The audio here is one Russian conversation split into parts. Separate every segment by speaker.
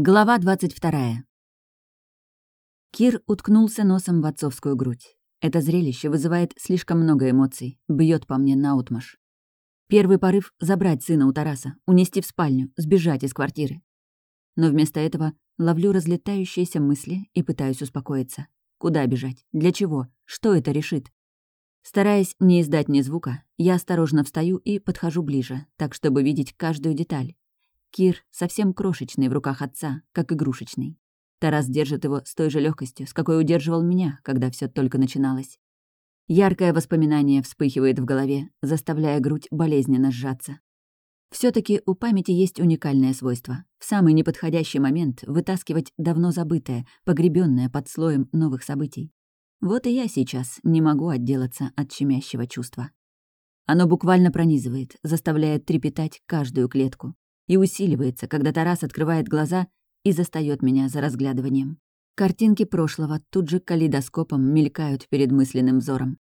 Speaker 1: Глава 22. Кир уткнулся носом в отцовскую грудь. Это зрелище вызывает слишком много эмоций, бьет по мне наутмашь. Первый порыв — забрать сына у Тараса, унести в спальню, сбежать из квартиры. Но вместо этого ловлю разлетающиеся мысли и пытаюсь успокоиться. Куда бежать? Для чего? Что это решит? Стараясь не издать ни звука, я осторожно встаю и подхожу ближе, так чтобы видеть каждую деталь, Кир совсем крошечный в руках отца, как игрушечный. Тарас держит его с той же легкостью, с какой удерживал меня, когда все только начиналось. Яркое воспоминание вспыхивает в голове, заставляя грудь болезненно сжаться. все таки у памяти есть уникальное свойство — в самый неподходящий момент вытаскивать давно забытое, погребенное под слоем новых событий. Вот и я сейчас не могу отделаться от щемящего чувства. Оно буквально пронизывает, заставляет трепетать каждую клетку и усиливается, когда Тарас открывает глаза и застаёт меня за разглядыванием. Картинки прошлого тут же калейдоскопом мелькают перед мысленным взором.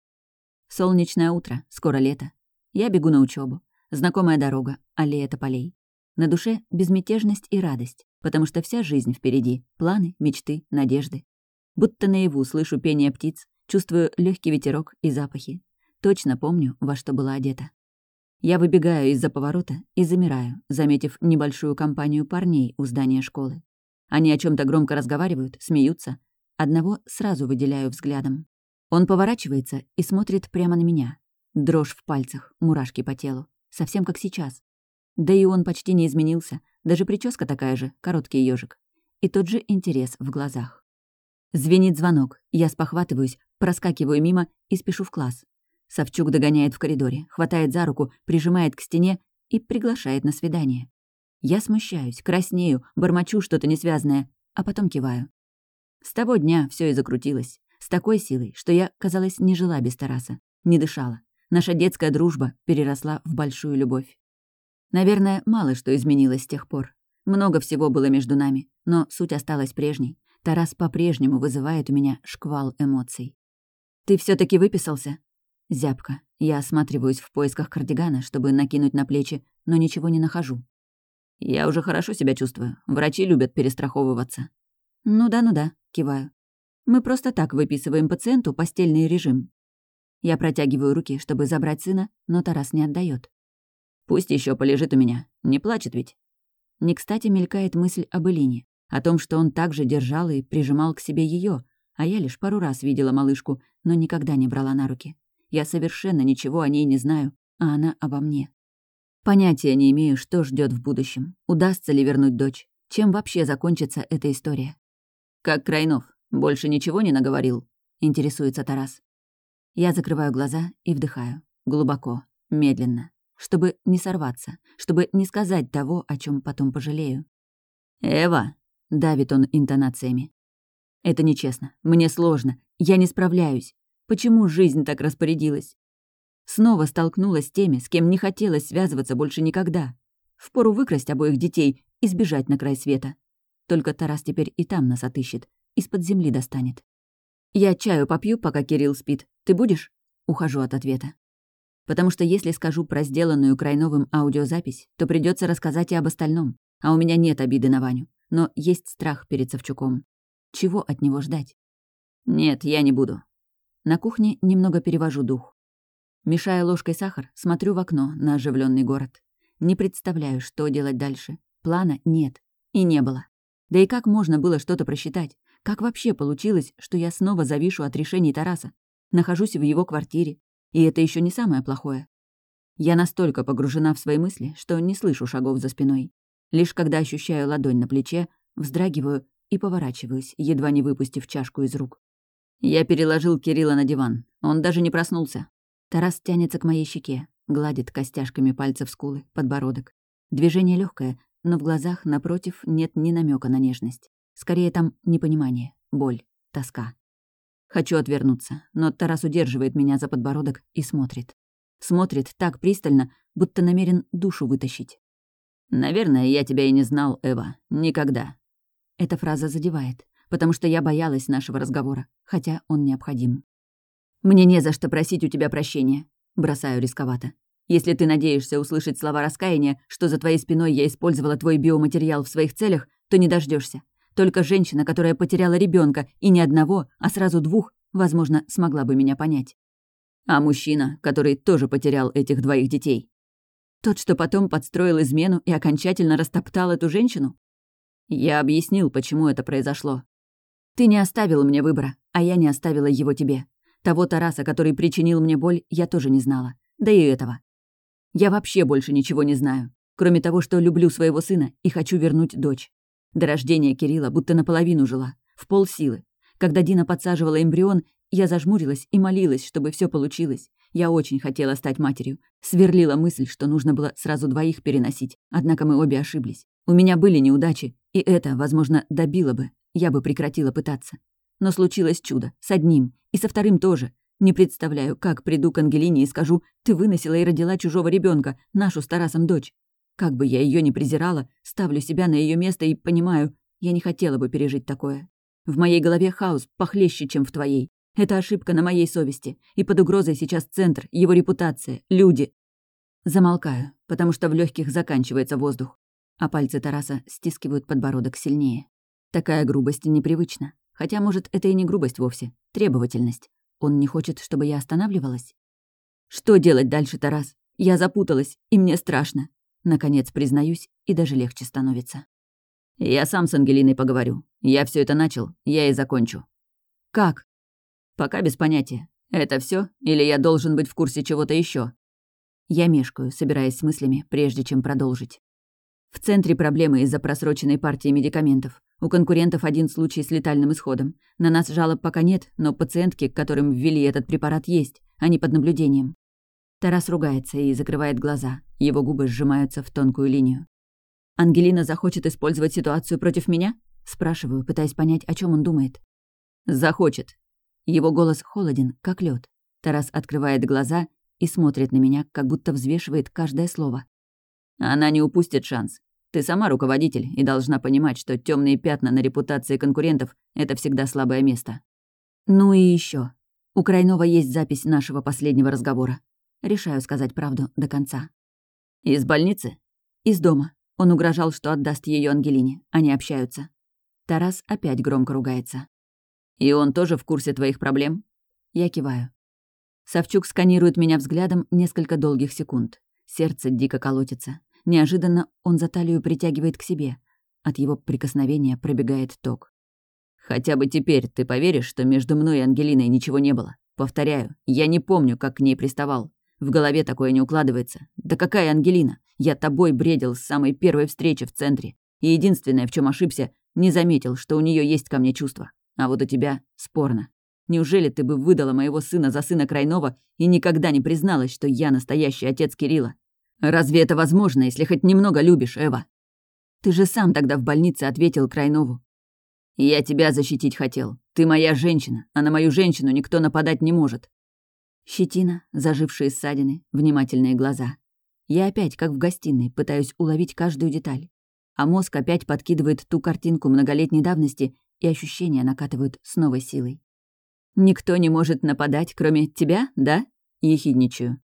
Speaker 1: Солнечное утро, скоро лето. Я бегу на учебу. Знакомая дорога, аллея тополей. На душе безмятежность и радость, потому что вся жизнь впереди. Планы, мечты, надежды. Будто наяву слышу пение птиц, чувствую легкий ветерок и запахи. Точно помню, во что была одета. Я выбегаю из-за поворота и замираю, заметив небольшую компанию парней у здания школы. Они о чем то громко разговаривают, смеются. Одного сразу выделяю взглядом. Он поворачивается и смотрит прямо на меня. Дрожь в пальцах, мурашки по телу. Совсем как сейчас. Да и он почти не изменился. Даже прическа такая же, короткий ежик. И тот же интерес в глазах. Звенит звонок. Я спохватываюсь, проскакиваю мимо и спешу в класс. Савчук догоняет в коридоре, хватает за руку, прижимает к стене и приглашает на свидание. Я смущаюсь, краснею, бормочу что-то несвязное, а потом киваю. С того дня все и закрутилось. С такой силой, что я, казалось, не жила без Тараса, не дышала. Наша детская дружба переросла в большую любовь. Наверное, мало что изменилось с тех пор. Много всего было между нами, но суть осталась прежней. Тарас по-прежнему вызывает у меня шквал эмоций. «Ты все таки выписался?» Зябко. Я осматриваюсь в поисках кардигана, чтобы накинуть на плечи, но ничего не нахожу. «Я уже хорошо себя чувствую. Врачи любят перестраховываться». «Ну да, ну да», — киваю. «Мы просто так выписываем пациенту постельный режим». Я протягиваю руки, чтобы забрать сына, но Тарас не отдает. «Пусть еще полежит у меня. Не плачет ведь». Не кстати мелькает мысль об Элине, о том, что он также держал и прижимал к себе ее, а я лишь пару раз видела малышку, но никогда не брала на руки. Я совершенно ничего о ней не знаю, а она обо мне. Понятия не имею, что ждет в будущем. Удастся ли вернуть дочь? Чем вообще закончится эта история? «Как Крайнов? Больше ничего не наговорил?» — интересуется Тарас. Я закрываю глаза и вдыхаю. Глубоко, медленно. Чтобы не сорваться, чтобы не сказать того, о чем потом пожалею. «Эва!» — давит он интонациями. «Это нечестно. Мне сложно. Я не справляюсь. Почему жизнь так распорядилась? Снова столкнулась с теми, с кем не хотелось связываться больше никогда. Впору выкрасть обоих детей и сбежать на край света. Только Тарас теперь и там нас отыщет, из-под земли достанет. «Я чаю попью, пока Кирилл спит. Ты будешь?» Ухожу от ответа. Потому что если скажу про сделанную Крайновым аудиозапись, то придется рассказать и об остальном. А у меня нет обиды на Ваню. Но есть страх перед Савчуком. Чего от него ждать? «Нет, я не буду. На кухне немного перевожу дух. Мешая ложкой сахар, смотрю в окно на оживленный город. Не представляю, что делать дальше. Плана нет. И не было. Да и как можно было что-то просчитать? Как вообще получилось, что я снова завишу от решений Тараса? Нахожусь в его квартире. И это еще не самое плохое. Я настолько погружена в свои мысли, что не слышу шагов за спиной. Лишь когда ощущаю ладонь на плече, вздрагиваю и поворачиваюсь, едва не выпустив чашку из рук. Я переложил Кирилла на диван. Он даже не проснулся. Тарас тянется к моей щеке, гладит костяшками пальцев скулы, подбородок. Движение легкое, но в глазах, напротив, нет ни намека на нежность. Скорее там непонимание, боль, тоска. Хочу отвернуться, но Тарас удерживает меня за подбородок и смотрит. Смотрит так пристально, будто намерен душу вытащить. «Наверное, я тебя и не знал, Эва. Никогда». Эта фраза задевает потому что я боялась нашего разговора, хотя он необходим. «Мне не за что просить у тебя прощения», — бросаю рисковато. «Если ты надеешься услышать слова раскаяния, что за твоей спиной я использовала твой биоматериал в своих целях, то не дождешься. Только женщина, которая потеряла ребенка и не одного, а сразу двух, возможно, смогла бы меня понять. А мужчина, который тоже потерял этих двоих детей. Тот, что потом подстроил измену и окончательно растоптал эту женщину? Я объяснил, почему это произошло. Ты не оставил мне выбора, а я не оставила его тебе. Того Тараса, который причинил мне боль, я тоже не знала. Да и этого. Я вообще больше ничего не знаю, кроме того, что люблю своего сына и хочу вернуть дочь. До рождения Кирилла будто наполовину жила, в полсилы. Когда Дина подсаживала эмбрион, я зажмурилась и молилась, чтобы все получилось. Я очень хотела стать матерью. Сверлила мысль, что нужно было сразу двоих переносить, однако мы обе ошиблись. У меня были неудачи, и это, возможно, добило бы. Я бы прекратила пытаться. Но случилось чудо. С одним. И со вторым тоже. Не представляю, как приду к Ангелине и скажу, ты выносила и родила чужого ребенка, нашу с Тарасом дочь. Как бы я ее ни презирала, ставлю себя на ее место и понимаю, я не хотела бы пережить такое. В моей голове хаос похлеще, чем в твоей. Это ошибка на моей совести. И под угрозой сейчас центр, его репутация, люди. Замолкаю, потому что в легких заканчивается воздух. А пальцы Тараса стискивают подбородок сильнее. Такая грубость непривычна. Хотя, может, это и не грубость вовсе, требовательность. Он не хочет, чтобы я останавливалась? Что делать дальше, Тарас? Я запуталась, и мне страшно. Наконец признаюсь, и даже легче становится. Я сам с Ангелиной поговорю. Я все это начал, я и закончу. Как? Пока без понятия. Это все, или я должен быть в курсе чего-то еще? Я мешкаю, собираясь с мыслями, прежде чем продолжить. В центре проблемы из-за просроченной партии медикаментов. У конкурентов один случай с летальным исходом. На нас жалоб пока нет, но пациентки, которым ввели этот препарат, есть. Они под наблюдением. Тарас ругается и закрывает глаза. Его губы сжимаются в тонкую линию. «Ангелина захочет использовать ситуацию против меня?» Спрашиваю, пытаясь понять, о чем он думает. «Захочет». Его голос холоден, как лед. Тарас открывает глаза и смотрит на меня, как будто взвешивает каждое слово. Она не упустит шанс. Ты сама руководитель и должна понимать, что темные пятна на репутации конкурентов — это всегда слабое место. Ну и еще. У Крайнова есть запись нашего последнего разговора. Решаю сказать правду до конца. Из больницы? Из дома. Он угрожал, что отдаст ее Ангелине. Они общаются. Тарас опять громко ругается. «И он тоже в курсе твоих проблем?» Я киваю. Савчук сканирует меня взглядом несколько долгих секунд. Сердце дико колотится. Неожиданно он за талию притягивает к себе. От его прикосновения пробегает ток. «Хотя бы теперь ты поверишь, что между мной и Ангелиной ничего не было? Повторяю, я не помню, как к ней приставал. В голове такое не укладывается. Да какая Ангелина? Я тобой бредил с самой первой встречи в центре. И единственное, в чем ошибся, не заметил, что у нее есть ко мне чувства. А вот у тебя спорно. Неужели ты бы выдала моего сына за сына Крайнова и никогда не призналась, что я настоящий отец Кирилла? Разве это возможно, если хоть немного любишь, Эва? Ты же сам тогда в больнице ответил Крайнову. Я тебя защитить хотел. Ты моя женщина, а на мою женщину никто нападать не может. Щетина, зажившие ссадины, внимательные глаза. Я опять, как в гостиной, пытаюсь уловить каждую деталь. А мозг опять подкидывает ту картинку многолетней давности, и ощущения накатывают с новой силой. «Никто не может нападать, кроме тебя, да?» Ехидничаю.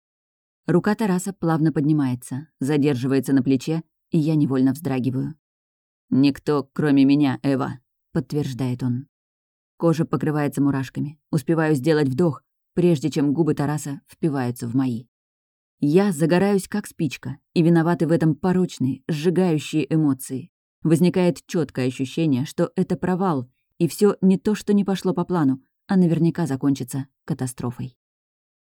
Speaker 1: Рука Тараса плавно поднимается, задерживается на плече, и я невольно вздрагиваю. «Никто, кроме меня, Эва», — подтверждает он. Кожа покрывается мурашками. Успеваю сделать вдох, прежде чем губы Тараса впиваются в мои. Я загораюсь, как спичка, и виноваты в этом порочные, сжигающие эмоции. Возникает четкое ощущение, что это провал, и все не то, что не пошло по плану, а наверняка закончится катастрофой.